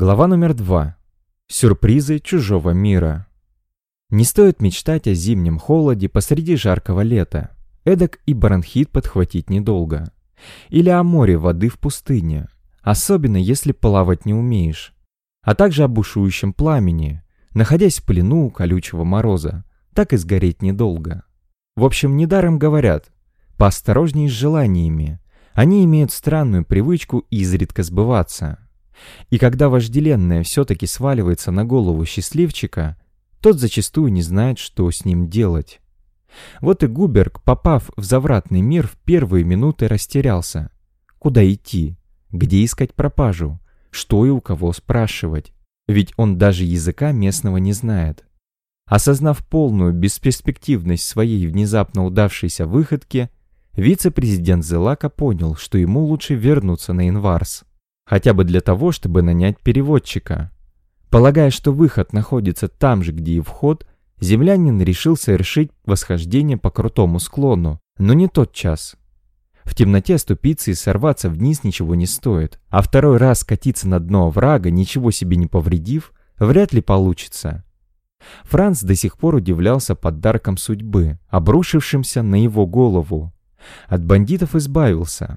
Глава номер два. Сюрпризы чужого мира. Не стоит мечтать о зимнем холоде посреди жаркого лета. Эдак и бронхит подхватить недолго. Или о море воды в пустыне, особенно если плавать не умеешь. А также о бушующем пламени, находясь в плену колючего мороза, так и сгореть недолго. В общем, недаром говорят, поосторожней с желаниями, они имеют странную привычку изредка сбываться – и когда вожделенное все-таки сваливается на голову счастливчика, тот зачастую не знает, что с ним делать. Вот и Губерг, попав в завратный мир, в первые минуты растерялся. Куда идти? Где искать пропажу? Что и у кого спрашивать? Ведь он даже языка местного не знает. Осознав полную бесперспективность своей внезапно удавшейся выходки, вице-президент Зелака понял, что ему лучше вернуться на Инварс хотя бы для того, чтобы нанять переводчика. Полагая, что выход находится там же, где и вход, землянин решил совершить восхождение по крутому склону, но не тот час. В темноте ступиться и сорваться вниз ничего не стоит, а второй раз скатиться на дно врага, ничего себе не повредив, вряд ли получится. Франц до сих пор удивлялся подарком судьбы, обрушившимся на его голову. От бандитов избавился,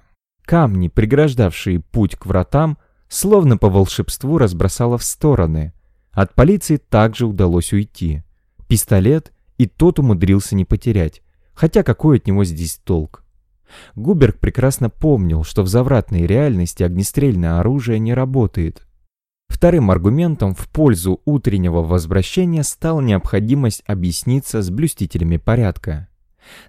Камни, преграждавшие путь к вратам, словно по волшебству разбросало в стороны. От полиции также удалось уйти. Пистолет и тот умудрился не потерять, хотя какой от него здесь толк? Губерг прекрасно помнил, что в завратной реальности огнестрельное оружие не работает. Вторым аргументом в пользу утреннего возвращения стала необходимость объясниться с блюстителями порядка.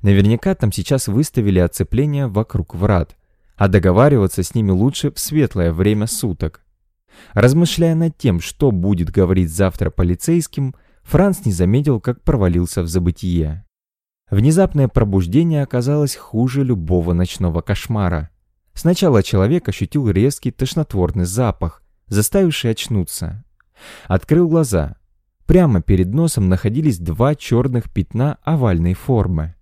Наверняка там сейчас выставили оцепление вокруг врат, а договариваться с ними лучше в светлое время суток. Размышляя над тем, что будет говорить завтра полицейским, Франц не заметил, как провалился в забытие. Внезапное пробуждение оказалось хуже любого ночного кошмара. Сначала человек ощутил резкий тошнотворный запах, заставивший очнуться. Открыл глаза. Прямо перед носом находились два черных пятна овальной формы.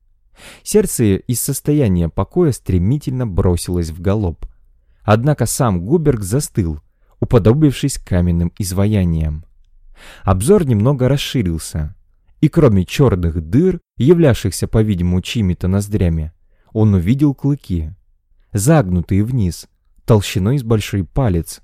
Сердце из состояния покоя стремительно бросилось в галоп. Однако сам Губерг застыл, уподобившись каменным изваяниям. Обзор немного расширился, и кроме черных дыр, являвшихся, по-видимому, чьими-то ноздрями, он увидел клыки, загнутые вниз, толщиной с большой палец.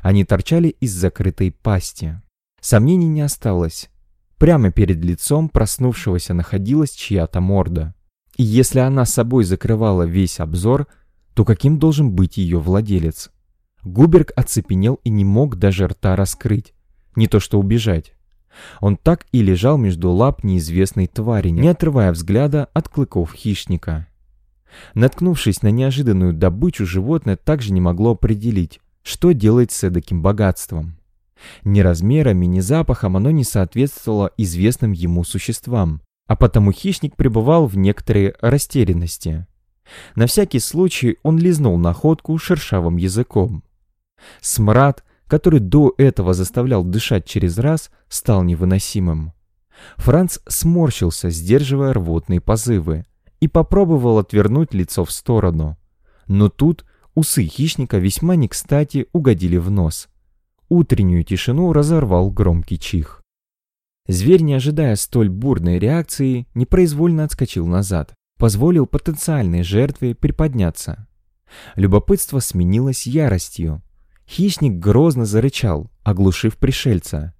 Они торчали из закрытой пасти. Сомнений не осталось. Прямо перед лицом проснувшегося находилась чья-то морда. И если она собой закрывала весь обзор, то каким должен быть ее владелец? Губерг оцепенел и не мог даже рта раскрыть, не то что убежать. Он так и лежал между лап неизвестной твари, не отрывая взгляда от клыков хищника. Наткнувшись на неожиданную добычу, животное также не могло определить, что делать с эдаким богатством. Ни размерами, ни запахом оно не соответствовало известным ему существам, а потому хищник пребывал в некоторой растерянности. На всякий случай он лизнул находку шершавым языком. Смрад, который до этого заставлял дышать через раз, стал невыносимым. Франц сморщился, сдерживая рвотные позывы, и попробовал отвернуть лицо в сторону. Но тут усы хищника весьма не кстати угодили в нос. Утреннюю тишину разорвал громкий чих. Зверь, не ожидая столь бурной реакции, непроизвольно отскочил назад, позволил потенциальной жертве приподняться. Любопытство сменилось яростью. Хищник грозно зарычал, оглушив пришельца.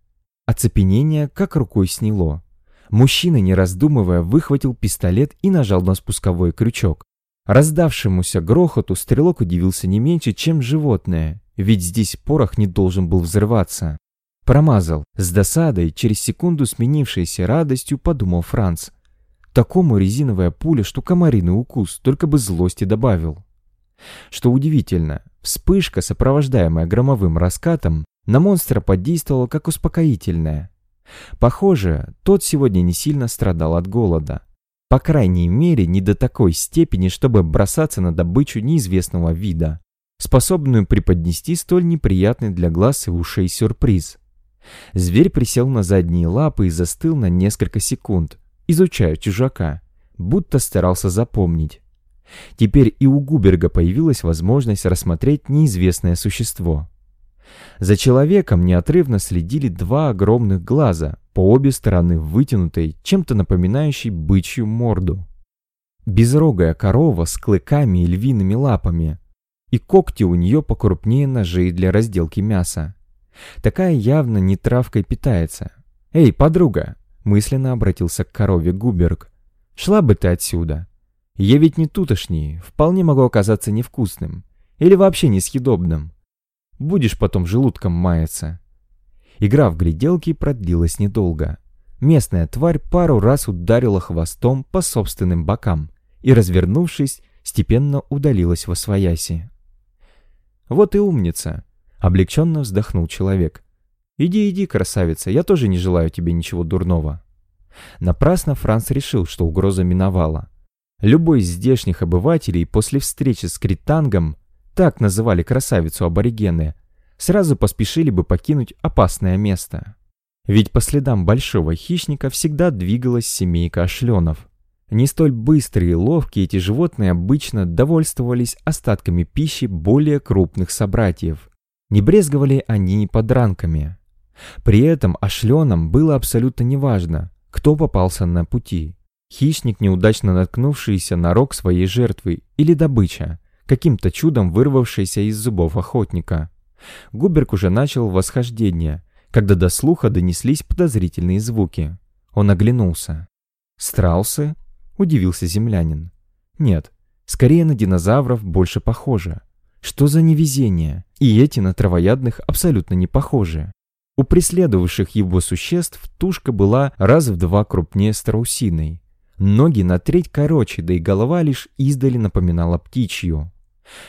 Оцепенение как рукой сняло. Мужчина, не раздумывая, выхватил пистолет и нажал на спусковой крючок. Раздавшемуся грохоту стрелок удивился не меньше, чем животное, ведь здесь порох не должен был взрываться. Промазал. С досадой, через секунду сменившейся радостью, подумал Франц. Такому резиновая пуля, что комариный укус, только бы злости добавил. Что удивительно, вспышка, сопровождаемая громовым раскатом, на монстра подействовала как успокоительная. Похоже, тот сегодня не сильно страдал от голода. По крайней мере, не до такой степени, чтобы бросаться на добычу неизвестного вида, способную преподнести столь неприятный для глаз и ушей сюрприз. Зверь присел на задние лапы и застыл на несколько секунд, изучая чужака, будто старался запомнить. Теперь и у Губерга появилась возможность рассмотреть неизвестное существо. За человеком неотрывно следили два огромных глаза, по обе стороны вытянутой, чем-то напоминающей бычью морду. Безрогая корова с клыками и львиными лапами, и когти у нее покрупнее ножей для разделки мяса. Такая явно не травкой питается. «Эй, подруга!» — мысленно обратился к корове Губерг. «Шла бы ты отсюда. Я ведь не тутошний, вполне могу оказаться невкусным. Или вообще несъедобным. Будешь потом желудком маяться». Игра в гляделки продлилась недолго. Местная тварь пару раз ударила хвостом по собственным бокам и, развернувшись, степенно удалилась во свояси. «Вот и умница!» — облегченно вздохнул человек. «Иди, иди, красавица, я тоже не желаю тебе ничего дурного». Напрасно Франц решил, что угроза миновала. Любой из здешних обывателей после встречи с Критангом, так называли красавицу аборигены, сразу поспешили бы покинуть опасное место. Ведь по следам большого хищника всегда двигалась семейка ошленов. Не столь быстрые и ловкие эти животные обычно довольствовались остатками пищи более крупных собратьев. Не брезговали они подранками. При этом ошленам было абсолютно неважно, кто попался на пути. Хищник, неудачно наткнувшийся на рог своей жертвы, или добыча, каким-то чудом вырвавшаяся из зубов охотника. Губерг уже начал восхождение, когда до слуха донеслись подозрительные звуки. Он оглянулся. Страусы — удивился землянин. «Нет, скорее на динозавров больше похоже. Что за невезение? И эти на травоядных абсолютно не похожи. У преследовавших его существ тушка была раз в два крупнее страусиной. Ноги на треть короче, да и голова лишь издали напоминала птичью.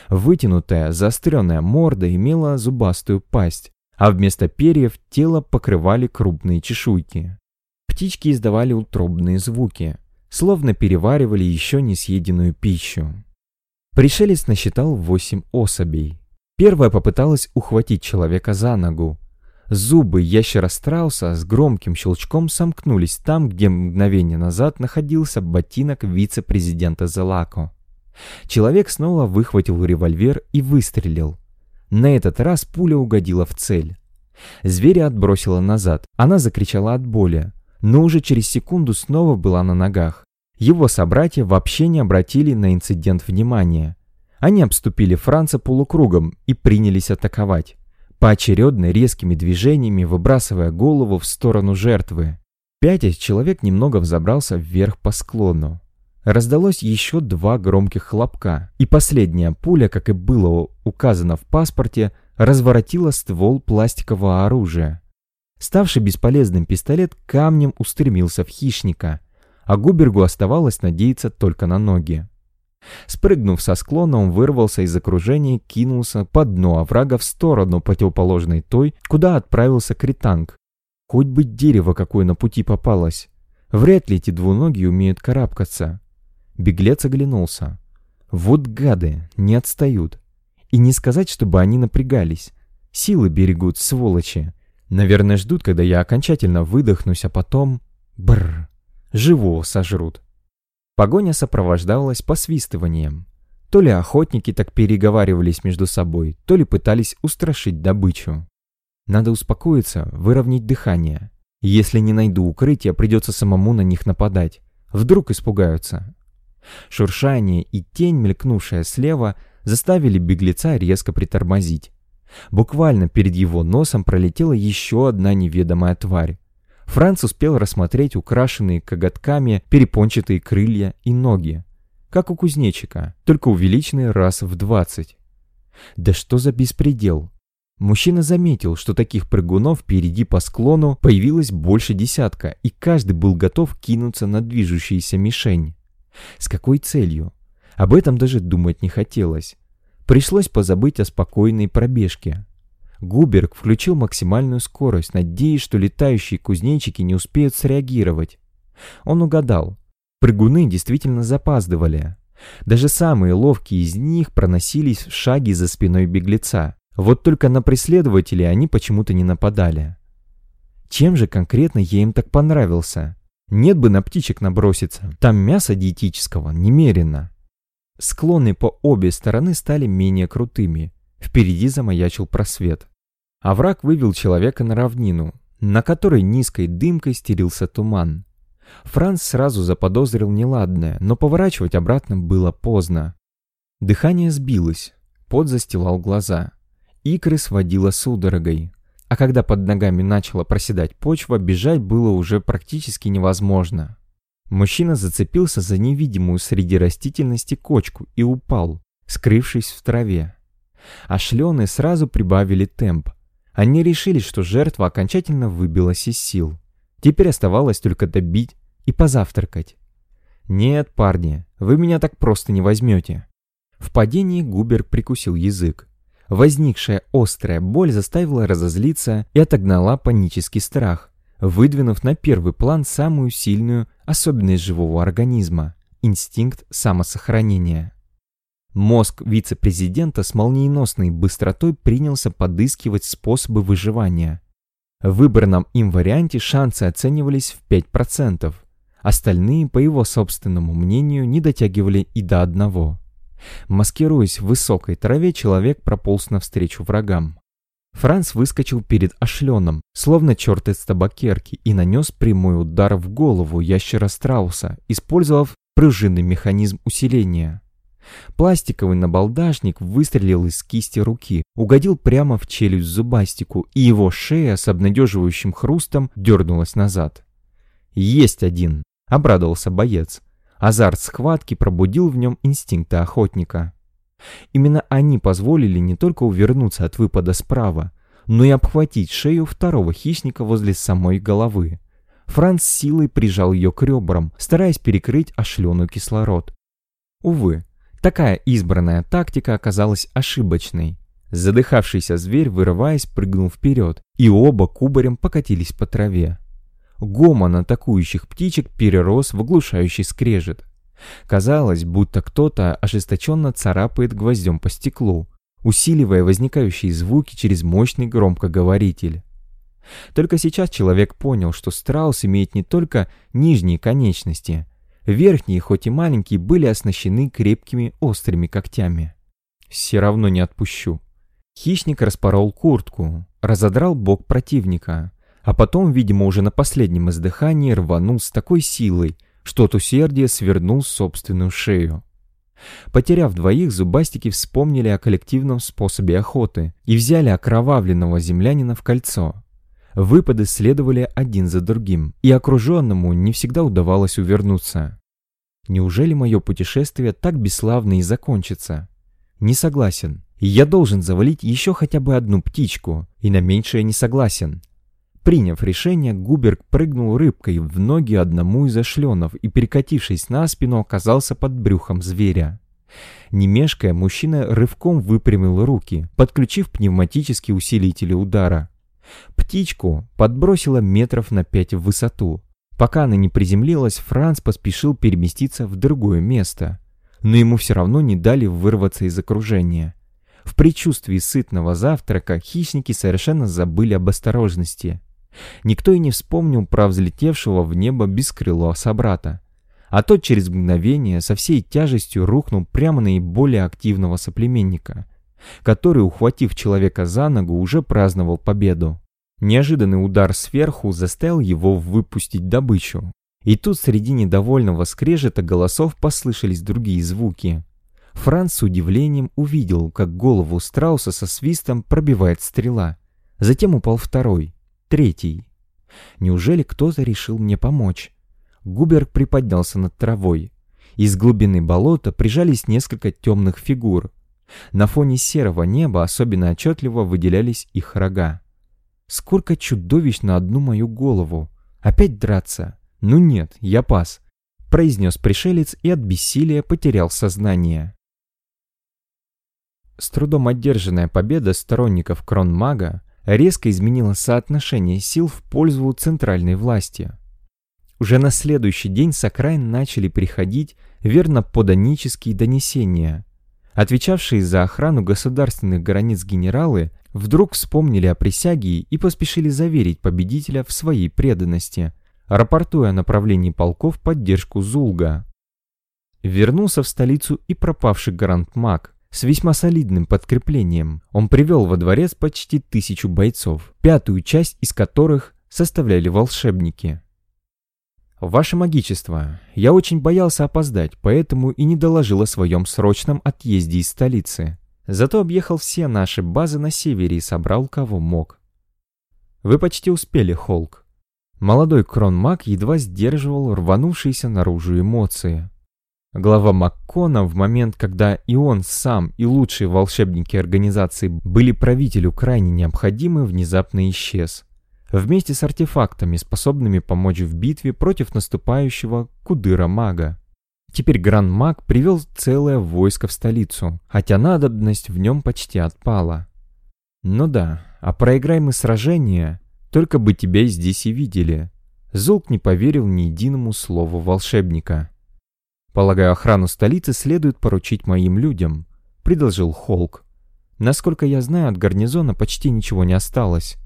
Вытянутая, заостренная морда имела зубастую пасть, а вместо перьев тело покрывали крупные чешуйки. Птички издавали утробные звуки, словно переваривали еще не съеденную пищу. Пришелец насчитал восемь особей. Первая попыталась ухватить человека за ногу. Зубы ящера-страуса с громким щелчком сомкнулись там, где мгновение назад находился ботинок вице-президента Зелако. Человек снова выхватил револьвер и выстрелил. На этот раз пуля угодила в цель. Зверя отбросила назад. Она закричала от боли но уже через секунду снова была на ногах. Его собратья вообще не обратили на инцидент внимания. Они обступили Франца полукругом и принялись атаковать, поочередно резкими движениями выбрасывая голову в сторону жертвы. Пятясь, человек немного взобрался вверх по склону. Раздалось еще два громких хлопка, и последняя пуля, как и было указано в паспорте, разворотила ствол пластикового оружия. Ставший бесполезным пистолет камнем устремился в хищника, а Губергу оставалось надеяться только на ноги. Спрыгнув со склона, он вырвался из окружения кинулся по дну оврага в сторону, противоположной той, куда отправился Кританг. Хоть бы дерево какое на пути попалось. Вряд ли эти двуногие умеют карабкаться. Беглец оглянулся. Вот гады, не отстают. И не сказать, чтобы они напрягались. Силы берегут, сволочи. Наверное, ждут, когда я окончательно выдохнусь, а потом... Бррр. Живого сожрут. Погоня сопровождалась посвистыванием. То ли охотники так переговаривались между собой, то ли пытались устрашить добычу. Надо успокоиться, выровнять дыхание. Если не найду укрытия, придется самому на них нападать. Вдруг испугаются. Шуршание и тень, мелькнувшая слева, заставили беглеца резко притормозить. Буквально перед его носом пролетела еще одна неведомая тварь. Франц успел рассмотреть украшенные коготками перепончатые крылья и ноги, как у кузнечика, только увеличенные раз в двадцать. Да что за беспредел? Мужчина заметил, что таких прыгунов впереди по склону появилось больше десятка, и каждый был готов кинуться на движущуюся мишень. С какой целью? Об этом даже думать не хотелось. Пришлось позабыть о спокойной пробежке. Губерг включил максимальную скорость, надеясь, что летающие кузнечики не успеют среагировать. Он угадал. Прыгуны действительно запаздывали. Даже самые ловкие из них проносились в шаге за спиной беглеца. Вот только на преследователей они почему-то не нападали. Чем же конкретно я им так понравился? Нет бы на птичек наброситься. Там мяса диетического немерено. Склоны по обе стороны стали менее крутыми. Впереди замаячил просвет. А враг вывел человека на равнину, на которой низкой дымкой стелился туман. Франц сразу заподозрил неладное, но поворачивать обратно было поздно. Дыхание сбилось, пот застилал глаза. Икры сводило судорогой. А когда под ногами начала проседать почва, бежать было уже практически невозможно. Мужчина зацепился за невидимую среди растительности кочку и упал, скрывшись в траве. А шлены сразу прибавили темп. Они решили, что жертва окончательно выбилась из сил. Теперь оставалось только добить и позавтракать. «Нет, парни, вы меня так просто не возьмете». В падении Губер прикусил язык. Возникшая острая боль заставила разозлиться и отогнала панический страх, выдвинув на первый план самую сильную особенность живого организма – инстинкт самосохранения. Мозг вице-президента с молниеносной быстротой принялся подыскивать способы выживания. В выбранном им варианте шансы оценивались в 5%, остальные, по его собственному мнению, не дотягивали и до одного. Маскируясь в высокой траве, человек прополз навстречу врагам. Франц выскочил перед ошленом, словно черт из табакерки, и нанес прямой удар в голову ящера страуса, использовав пружинный механизм усиления. Пластиковый набалдашник выстрелил из кисти руки, угодил прямо в челюсть зубастику, и его шея с обнадеживающим хрустом дернулась назад. «Есть один!» — обрадовался боец. Азарт схватки пробудил в нем инстинкты охотника. Именно они позволили не только увернуться от выпада справа, но и обхватить шею второго хищника возле самой головы. Франц силой прижал ее к ребрам, стараясь перекрыть ошленую кислород. Увы, такая избранная тактика оказалась ошибочной. Задыхавшийся зверь, вырываясь, прыгнул вперед, и оба кубарем покатились по траве. Гомон атакующих птичек перерос в оглушающий скрежет. Казалось, будто кто-то ожесточенно царапает гвоздем по стеклу, усиливая возникающие звуки через мощный громкоговоритель. Только сейчас человек понял, что страус имеет не только нижние конечности. Верхние, хоть и маленькие, были оснащены крепкими острыми когтями. Все равно не отпущу. Хищник распорол куртку, разодрал бок противника, а потом, видимо, уже на последнем издыхании рванул с такой силой, что от усердия свернул собственную шею. Потеряв двоих, зубастики вспомнили о коллективном способе охоты и взяли окровавленного землянина в кольцо. Выпады следовали один за другим, и окруженному не всегда удавалось увернуться. Неужели мое путешествие так бесславно и закончится? Не согласен. Я должен завалить еще хотя бы одну птичку, и на меньшее не согласен. Приняв решение, Губерг прыгнул рыбкой в ноги одному из ошленов и, перекатившись на спину, оказался под брюхом зверя. Не мешкая, мужчина рывком выпрямил руки, подключив пневматические усилители удара. Птичку подбросило метров на пять в высоту. Пока она не приземлилась, Франц поспешил переместиться в другое место. Но ему все равно не дали вырваться из окружения. В предчувствии сытного завтрака хищники совершенно забыли об осторожности. Никто и не вспомнил про взлетевшего в небо бескрылого собрата. А тот через мгновение со всей тяжестью рухнул прямо на наиболее активного соплеменника, который, ухватив человека за ногу, уже праздновал победу. Неожиданный удар сверху заставил его выпустить добычу. И тут среди недовольного скрежета голосов послышались другие звуки. Франц с удивлением увидел, как голову страуса со свистом пробивает стрела. Затем упал второй. Третий. Неужели кто-то решил мне помочь? Губерг приподнялся над травой. Из глубины болота прижались несколько темных фигур. На фоне серого неба особенно отчетливо выделялись их рога. Сколько чудовищ на одну мою голову! Опять драться? Ну нет, я пас, произнес пришелец и от бессилия потерял сознание. С трудом одержанная победа сторонников Кронмага резко изменило соотношение сил в пользу центральной власти. Уже на следующий день с окраин начали приходить верноподанические донесения. Отвечавшие за охрану государственных границ генералы вдруг вспомнили о присяге и поспешили заверить победителя в своей преданности, рапортуя о направлении полков поддержку Зулга. Вернулся в столицу и пропавший Гранд Мак, с весьма солидным подкреплением. Он привел во дворец почти тысячу бойцов, пятую часть из которых составляли волшебники. «Ваше Магичество, я очень боялся опоздать, поэтому и не доложил о своем срочном отъезде из столицы. Зато объехал все наши базы на севере и собрал кого мог. Вы почти успели, Холк. Молодой кронмаг едва сдерживал рванувшиеся наружу эмоции. Глава Маккона в момент, когда и он сам, и лучшие волшебники организации были правителю крайне необходимы, внезапно исчез. Вместе с артефактами, способными помочь в битве против наступающего Кудыра-мага. Теперь Гран-маг привел целое войско в столицу, хотя надобность в нем почти отпала. Ну да, а проиграем мы сражение, только бы тебя здесь и видели. Золк не поверил ни единому слову волшебника. «Полагаю, охрану столицы следует поручить моим людям», — предложил Холк. «Насколько я знаю, от гарнизона почти ничего не осталось.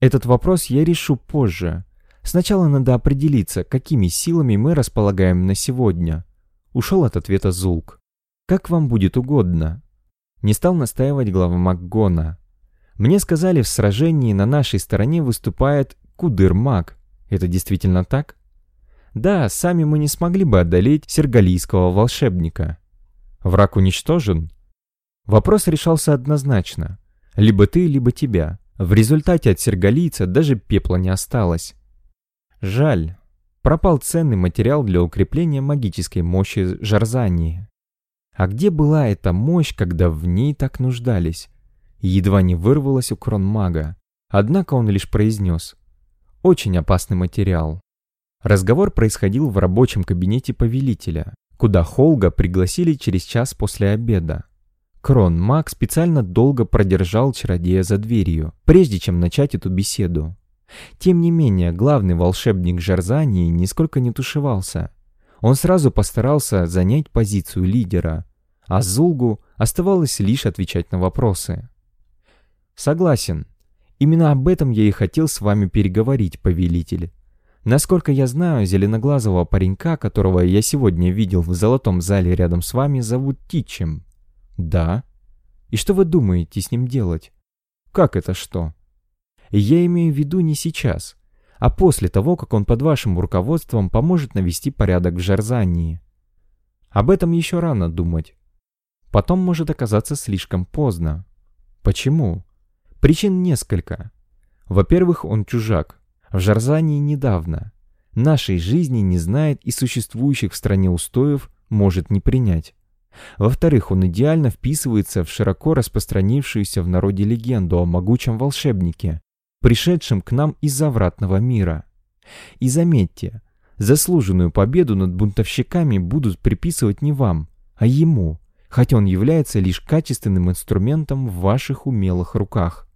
Этот вопрос я решу позже. Сначала надо определиться, какими силами мы располагаем на сегодня». Ушел от ответа Зулк. «Как вам будет угодно». Не стал настаивать глава Макгона. Мне сказали, в сражении на нашей стороне выступает Кудыр-маг. Это действительно так? Да, сами мы не смогли бы одолеть сергалийского волшебника. Враг уничтожен? Вопрос решался однозначно. Либо ты, либо тебя. В результате от сергалийца даже пепла не осталось. Жаль. Пропал ценный материал для укрепления магической мощи Жарзании. А где была эта мощь, когда в ней так нуждались? едва не вырвалось у кронмага. Однако он лишь произнес «Очень опасный материал». Разговор происходил в рабочем кабинете повелителя, куда Холга пригласили через час после обеда. Крон Маг специально долго продержал чародея за дверью, прежде чем начать эту беседу. Тем не менее, главный волшебник Жарзании нисколько не тушевался. Он сразу постарался занять позицию лидера, а Зулгу оставалось лишь отвечать на вопросы. Согласен. Именно об этом я и хотел с вами переговорить, повелитель. Насколько я знаю, зеленоглазого паренька, которого я сегодня видел в золотом зале рядом с вами, зовут Тичем. Да. И что вы думаете с ним делать? Как это что? Я имею в виду не сейчас, а после того, как он под вашим руководством поможет навести порядок в Жарзании. Об этом еще рано думать. Потом может оказаться слишком поздно. Почему? Причин несколько. Во-первых, он чужак. В Жарзании недавно. Нашей жизни не знает и существующих в стране устоев может не принять. Во-вторых, он идеально вписывается в широко распространившуюся в народе легенду о могучем волшебнике, пришедшем к нам из завратного мира. И заметьте, заслуженную победу над бунтовщиками будут приписывать не вам, а ему, хотя он является лишь качественным инструментом в ваших умелых руках.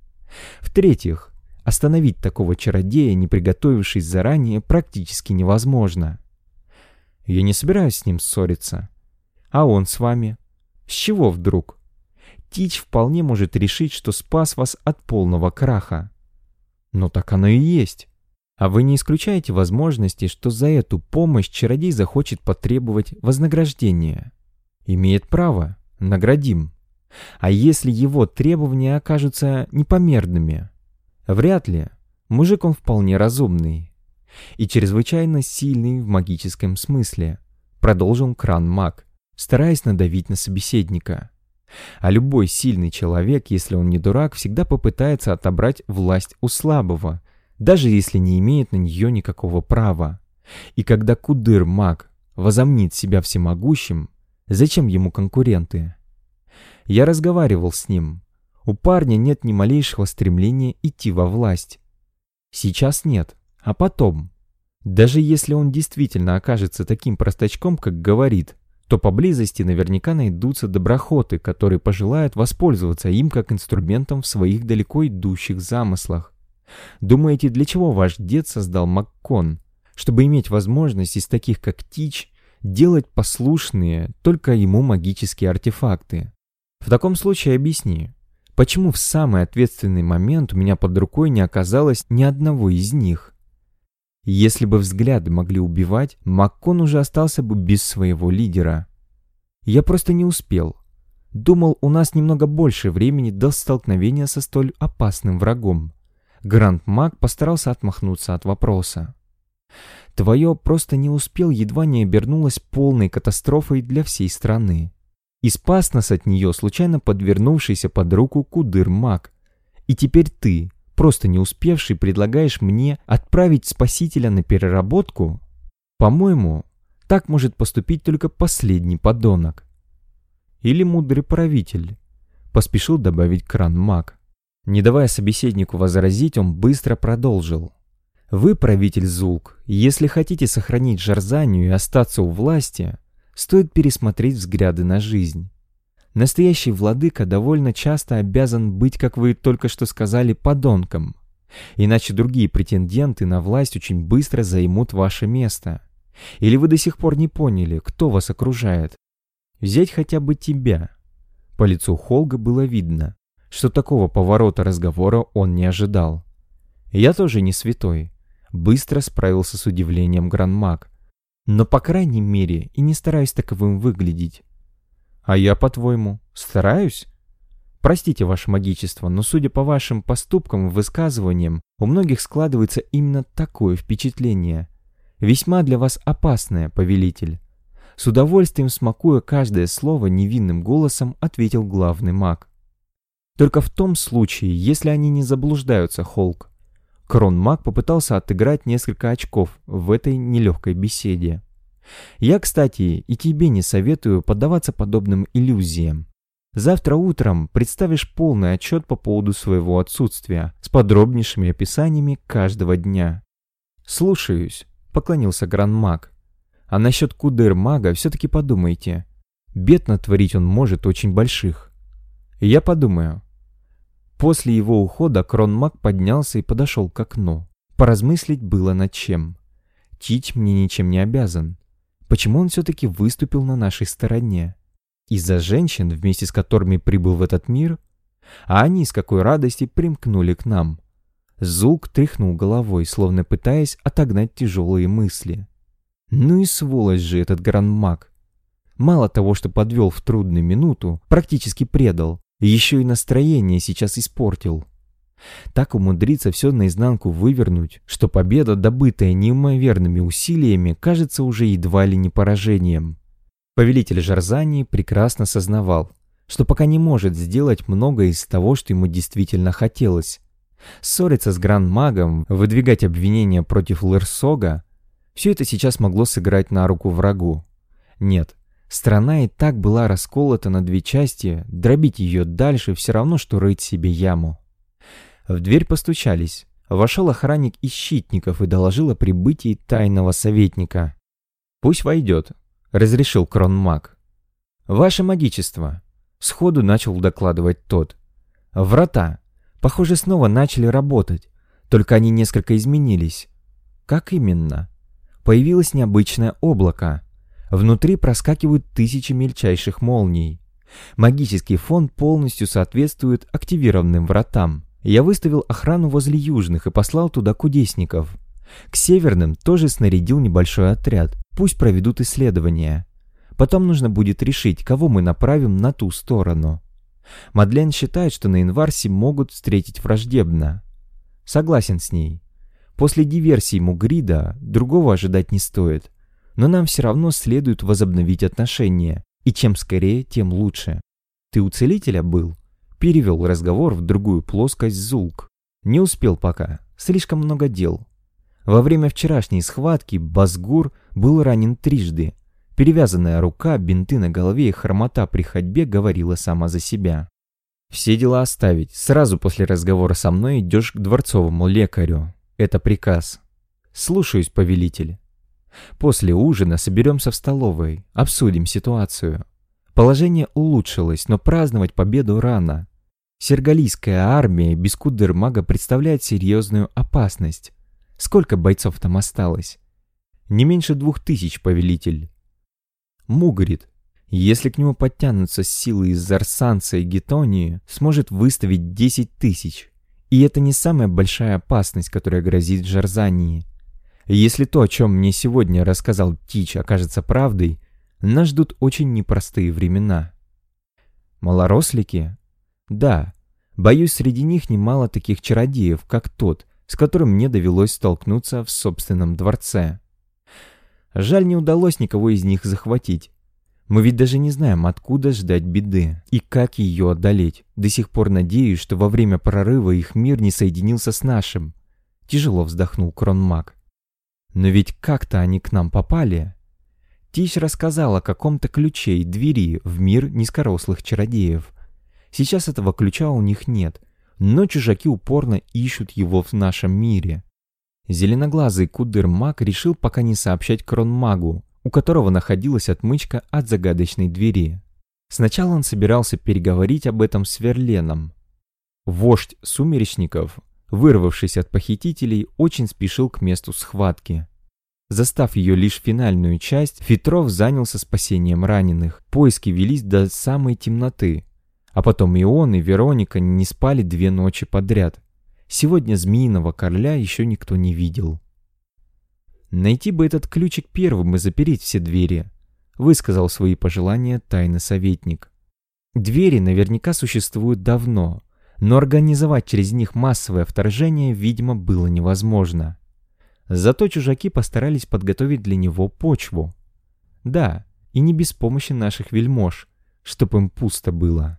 В-третьих, остановить такого чародея, не приготовившись заранее, практически невозможно. Я не собираюсь с ним ссориться. А он с вами? С чего вдруг? Тич вполне может решить, что спас вас от полного краха. Но так оно и есть. А вы не исключаете возможности, что за эту помощь чародей захочет потребовать вознаграждения? Имеет право. Наградим. А если его требования окажутся непомерными? Вряд ли. Мужик он вполне разумный. И чрезвычайно сильный в магическом смысле. Продолжил кран маг, стараясь надавить на собеседника. А любой сильный человек, если он не дурак, всегда попытается отобрать власть у слабого, даже если не имеет на нее никакого права. И когда кудыр-маг возомнит себя всемогущим, зачем ему конкуренты? Я разговаривал с ним. У парня нет ни малейшего стремления идти во власть. Сейчас нет, а потом. Даже если он действительно окажется таким простачком, как говорит, то поблизости наверняка найдутся доброхоты, которые пожелают воспользоваться им как инструментом в своих далеко идущих замыслах. Думаете, для чего ваш дед создал Маккон? Чтобы иметь возможность из таких, как Тич, делать послушные только ему магические артефакты. В таком случае объясни, почему в самый ответственный момент у меня под рукой не оказалось ни одного из них? Если бы взгляды могли убивать, Маккон уже остался бы без своего лидера. Я просто не успел. Думал, у нас немного больше времени до столкновения со столь опасным врагом. Гранд Маг постарался отмахнуться от вопроса. Твое просто не успел едва не обернулось полной катастрофой для всей страны. И спас нас от нее случайно подвернувшийся под руку кудыр-маг. И теперь ты, просто не успевший, предлагаешь мне отправить спасителя на переработку? По-моему, так может поступить только последний подонок. Или мудрый правитель, поспешил добавить кран-маг. Не давая собеседнику возразить, он быстро продолжил. Вы, правитель Зулк, если хотите сохранить Жарзанию и остаться у власти, стоит пересмотреть взгляды на жизнь. Настоящий владыка довольно часто обязан быть, как вы только что сказали, подонком. Иначе другие претенденты на власть очень быстро займут ваше место. Или вы до сих пор не поняли, кто вас окружает? Взять хотя бы тебя. По лицу Холга было видно, что такого поворота разговора он не ожидал. Я тоже не святой. Быстро справился с удивлением Гранмаг. Но, по крайней мере, и не стараюсь таковым выглядеть. А я, по-твоему, стараюсь? Простите ваше магичество, но судя по вашим поступкам и высказываниям, у многих складывается именно такое впечатление. Весьма для вас опасное, повелитель. С удовольствием смакуя каждое слово невинным голосом, ответил главный маг. Только в том случае, если они не заблуждаются, Холк. Кронмаг попытался отыграть несколько очков в этой нелегкой беседе. Я, кстати, и тебе не советую поддаваться подобным иллюзиям. Завтра утром представишь полный отчет по поводу своего отсутствия с подробнейшими описаниями каждого дня. «Слушаюсь», — поклонился Гранмаг. «А насчет кудыр-мага все-таки подумайте. Бед натворить он может очень больших. Я подумаю. После его ухода Кронмак поднялся и подошел к окну. Поразмыслить было над чем. Тить мне ничем не обязан. Почему он все-таки выступил на нашей стороне? Из-за женщин, вместе с которыми прибыл в этот мир? А они с какой радости примкнули к нам? Зулк тряхнул головой, словно пытаясь отогнать тяжелые мысли. Ну и сволочь же этот гранмаг. Мало того, что подвел в трудную минуту, практически предал, еще и настроение сейчас испортил. Так умудриться все наизнанку вывернуть, что победа, добытая неимоверными усилиями, кажется уже едва ли не поражением. Повелитель Жарзани прекрасно сознавал, что пока не может сделать многое из того, что ему действительно хотелось. Ссориться с Гранд-магом, выдвигать обвинения против Лерсога – все это сейчас могло сыграть на руку врагу. Нет, Страна и так была расколота на две части, дробить ее дальше все равно, что рыть себе яму. В дверь постучались. Вошел охранник из щитников и доложил о прибытии тайного советника. «Пусть войдет», — разрешил Кронмаг. «Ваше магичество», — сходу начал докладывать тот. «Врата. Похоже, снова начали работать, только они несколько изменились». «Как именно?» Появилось необычное облако, Внутри проскакивают тысячи мельчайших молний. Магический фон полностью соответствует активированным вратам. Я выставил охрану возле южных и послал туда кудесников. К северным тоже снарядил небольшой отряд. Пусть проведут исследования. Потом нужно будет решить, кого мы направим на ту сторону. Мадлен считает, что на Инварсе могут встретить враждебно. Согласен с ней. После диверсии Мугрида другого ожидать не стоит но нам все равно следует возобновить отношения, и чем скорее, тем лучше. Ты у целителя был? Перевел разговор в другую плоскость Зулк. Не успел пока, слишком много дел. Во время вчерашней схватки Базгур был ранен трижды. Перевязанная рука, бинты на голове и хромота при ходьбе говорила сама за себя. Все дела оставить. Сразу после разговора со мной идешь к дворцовому лекарю. Это приказ. Слушаюсь, повелитель. После ужина соберемся в столовой, обсудим ситуацию. Положение улучшилось, но праздновать победу рано. Сергалийская армия без кудермага представляет серьезную опасность. Сколько бойцов там осталось? Не меньше двух тысяч, повелитель. Мугрид, если к нему подтянутся силы из Зарсанца и Гетонии, сможет выставить 10 тысяч. И это не самая большая опасность, которая грозит Жарзании. Если то, о чем мне сегодня рассказал Тич, окажется правдой, нас ждут очень непростые времена. Малорослики? Да. Боюсь, среди них немало таких чародеев, как тот, с которым мне довелось столкнуться в собственном дворце. Жаль, не удалось никого из них захватить. Мы ведь даже не знаем, откуда ждать беды и как ее одолеть. До сих пор надеюсь, что во время прорыва их мир не соединился с нашим. Тяжело вздохнул Кронмаг. Но ведь как-то они к нам попали. Тищ рассказал о каком-то ключе и двери в мир низкорослых чародеев. Сейчас этого ключа у них нет, но чужаки упорно ищут его в нашем мире. Зеленоглазый кудыр-маг решил пока не сообщать кронмагу, у которого находилась отмычка от загадочной двери. Сначала он собирался переговорить об этом с Верленом. Вождь сумеречников, вырвавшись от похитителей, очень спешил к месту схватки. Застав ее лишь финальную часть, Фетров занялся спасением раненых. Поиски велись до самой темноты. А потом и он, и Вероника не спали две ночи подряд. Сегодня змеиного короля еще никто не видел. Найти бы этот ключик первым и запереть все двери, высказал свои пожелания тайный советник. Двери наверняка существуют давно, но организовать через них массовое вторжение, видимо, было невозможно. Зато чужаки постарались подготовить для него почву. Да, и не без помощи наших вельмож, чтоб им пусто было.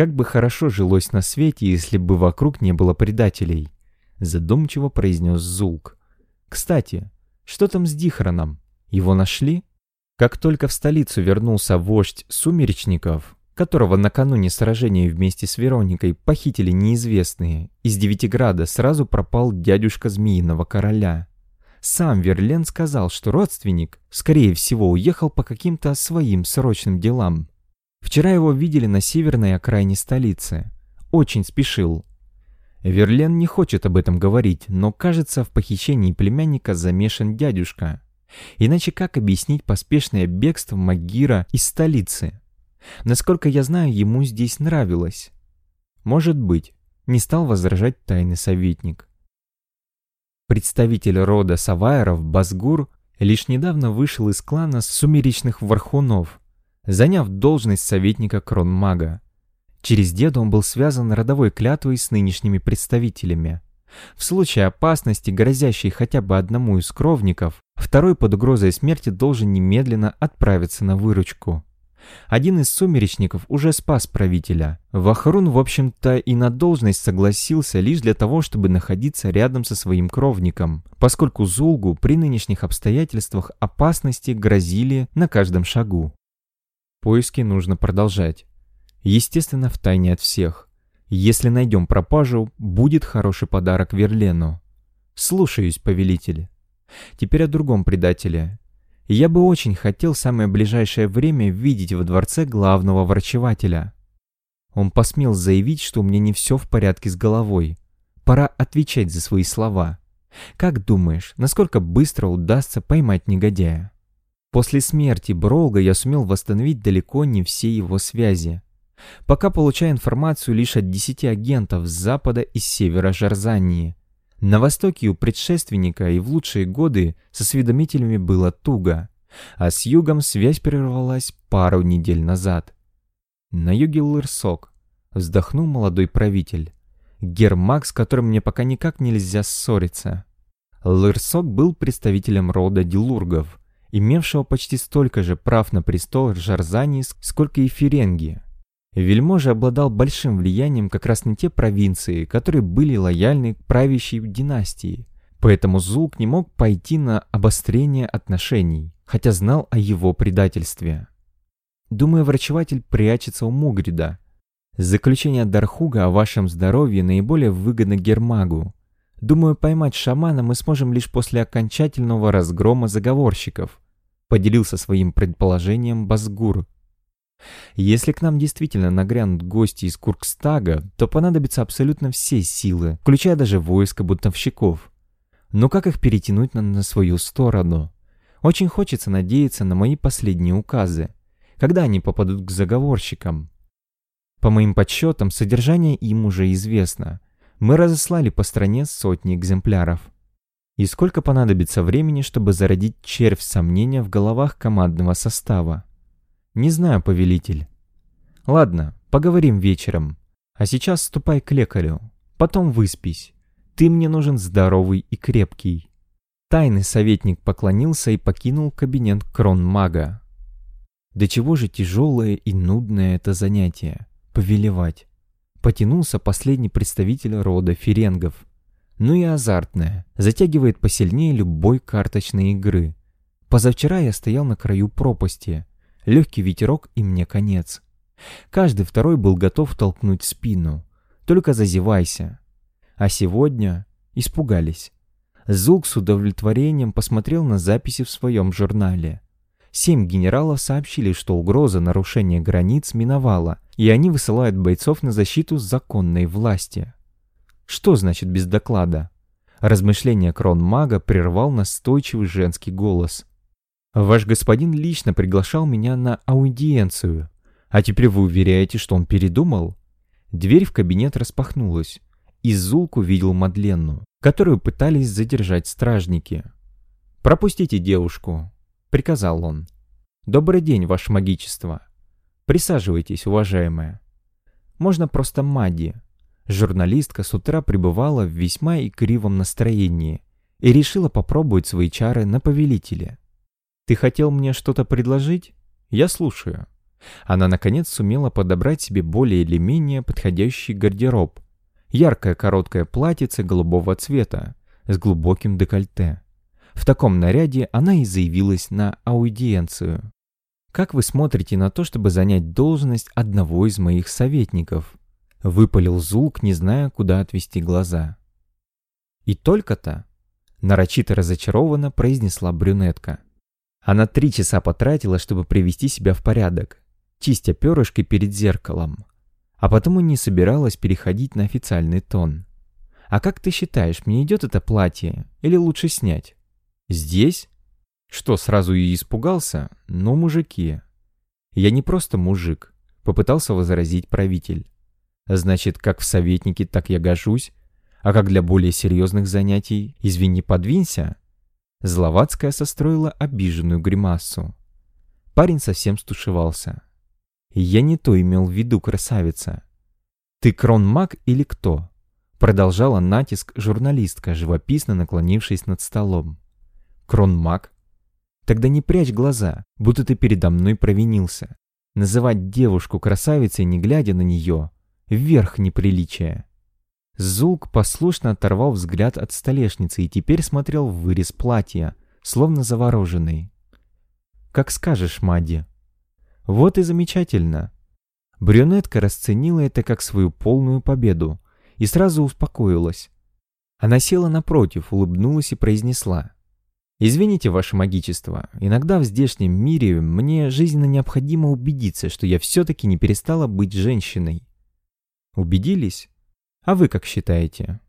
Как бы хорошо жилось на свете, если бы вокруг не было предателей, задумчиво произнес Зулк. Кстати, что там с Дихраном? Его нашли? Как только в столицу вернулся вождь сумеречников, которого накануне сражения вместе с Вероникой похитили неизвестные, из Девятиграда сразу пропал дядюшка Змеиного Короля. Сам Верлен сказал, что родственник, скорее всего, уехал по каким-то своим срочным делам. Вчера его видели на северной окраине столицы. Очень спешил. Верлен не хочет об этом говорить, но кажется, в похищении племянника замешан дядюшка. Иначе как объяснить поспешное бегство Магира из столицы? Насколько я знаю, ему здесь нравилось. Может быть, не стал возражать тайный советник. Представитель рода Савайеров Базгур лишь недавно вышел из клана сумеречных вархунов, заняв должность советника кронмага. Через деда он был связан родовой клятвой с нынешними представителями. В случае опасности, грозящей хотя бы одному из кровников, второй под угрозой смерти должен немедленно отправиться на выручку. Один из сумеречников уже спас правителя. Вахрун, в общем-то, и на должность согласился лишь для того, чтобы находиться рядом со своим кровником, поскольку Зулгу при нынешних обстоятельствах опасности грозили на каждом шагу. Поиски нужно продолжать. Естественно, в тайне от всех. Если найдем пропажу, будет хороший подарок Верлену. Слушаюсь, повелитель. Теперь о другом предателе. Я бы очень хотел самое ближайшее время видеть во дворце главного врачевателя. Он посмел заявить, что у меня не все в порядке с головой. Пора отвечать за свои слова. Как думаешь, насколько быстро удастся поймать негодяя? После смерти Бролга я сумел восстановить далеко не все его связи. Пока получаю информацию лишь от десяти агентов с запада и севера Жарзании. На востоке у предшественника и в лучшие годы со осведомителями было туго, а с югом связь прервалась пару недель назад. На юге Лырсок вздохнул молодой правитель. Гермак, с которым мне пока никак нельзя ссориться. Лырсок был представителем рода Дилургов, имевшего почти столько же прав на престол Жарзании, сколько и Ференги. Вельможа обладал большим влиянием как раз на те провинции, которые были лояльны к правящей династии. Поэтому Зулк не мог пойти на обострение отношений, хотя знал о его предательстве. Думаю, врачеватель прячется у Мугрида. Заключение Дархуга о вашем здоровье наиболее выгодно Гермагу. Думаю, поймать шамана мы сможем лишь после окончательного разгрома заговорщиков. Поделился своим предположением Базгур. Если к нам действительно нагрянут гости из Куркстага, то понадобятся абсолютно все силы, включая даже войско бунтовщиков. Но как их перетянуть на, на свою сторону? Очень хочется надеяться на мои последние указы. Когда они попадут к заговорщикам? По моим подсчетам, содержание им уже известно. Мы разослали по стране сотни экземпляров. И сколько понадобится времени, чтобы зародить червь сомнения в головах командного состава? Не знаю, повелитель. Ладно, Поговорим вечером. А сейчас ступай к лекарю. Потом выспись. Ты мне нужен здоровый и крепкий». Тайный советник поклонился и покинул кабинет кронмага. До чего же тяжелое и нудное это занятие — повелевать. Потянулся последний представитель рода ференгов. Ну и азартное, затягивает посильнее любой карточной игры. Позавчера я стоял на краю пропасти. Легкий ветерок и мне конец. Каждый второй был готов толкнуть спину. Только зазевайся. А сегодня испугались. Зулк с удовлетворением посмотрел на записи в своем журнале. Семь генералов сообщили, что угроза нарушения границ миновала, и они высылают бойцов на защиту законной власти. Что значит без доклада? Размышление крон-мага прервал настойчивый женский голос. «Ваш господин лично приглашал меня на аудиенцию. А теперь вы уверяете, что он передумал?» Дверь в кабинет распахнулась, и Зулк увидел Мадленну, которую пытались задержать стражники. «Пропустите девушку», — приказал он. «Добрый день, ваше магичество. Присаживайтесь, уважаемая. Можно просто Мадди». Журналистка с утра пребывала в весьма игривом настроении и решила попробовать свои чары на повелителе. «Ты хотел мне что-то предложить? Я слушаю». Она, наконец, сумела подобрать себе более или менее подходящий гардероб. Яркое короткое платьице голубого цвета с глубоким декольте. В таком наряде она и заявилась на аудиенцию. «Как вы смотрите на то, чтобы занять должность одного из моих советников?» Выпалил Зулк, не зная, куда отвести глаза. «И только-то?» Нарочито разочарованно произнесла брюнетка. Она три часа потратила, чтобы привести себя в порядок, чистя перышки перед зеркалом. А потому не собиралась переходить на официальный тон. «А как ты считаешь, мне идет это платье? Или лучше снять?» Здесь? Что, сразу и испугался? Ну, мужики. Я не просто мужик, попытался возразить правитель. Значит, как в советнике, так я гожусь, а как для более серьезных занятий, извини, подвинься. Зловацкая состроила обиженную гримасу. Парень совсем стушевался. Я не то имел в виду, красавица. Ты кронмаг или кто? Продолжала натиск журналистка, живописно наклонившись над столом. Кронмаг? Тогда не прячь глаза, будто ты передо мной провинился. Называть девушку красавицей, не глядя на нее, вверх неприличия. Зулк послушно оторвал взгляд от столешницы и теперь смотрел в вырез платья, словно завороженный. «Как скажешь, Мадди». «Вот и замечательно». Брюнетка расценила это как свою полную победу и сразу успокоилась. Она села напротив, улыбнулась и произнесла. Извините, ваше магичество, иногда в здешнем мире мне жизненно необходимо убедиться, что я все-таки не перестала быть женщиной. Убедились? А вы как считаете?